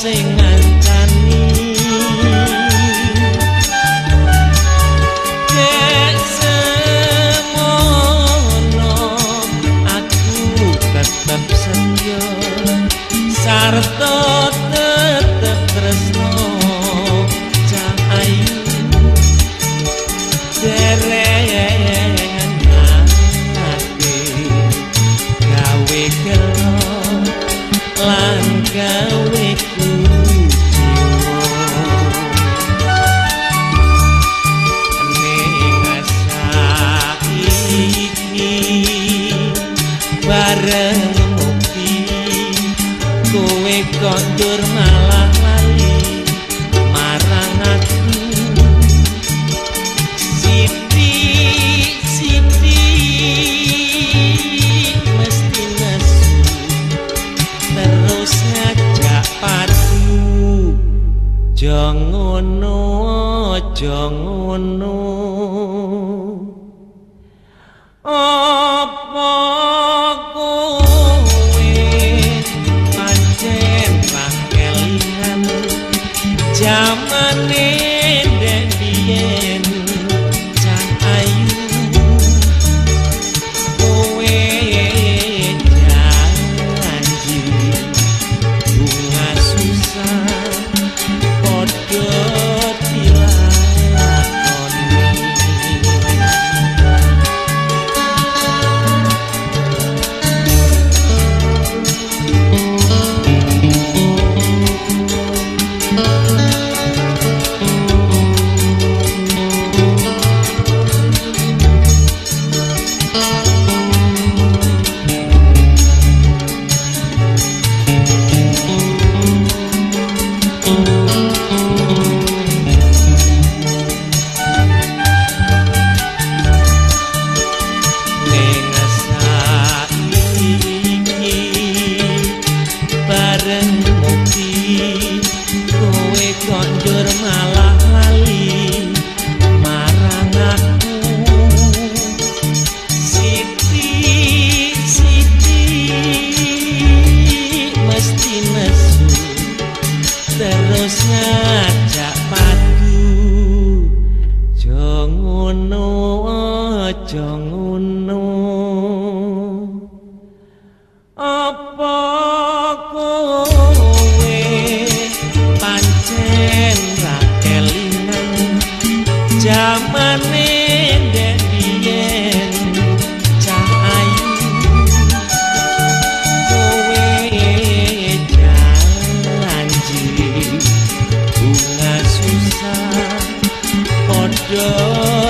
sing ngancani Nek semono aku tetap setia Sarto jangono jangono apa Yeah. 人。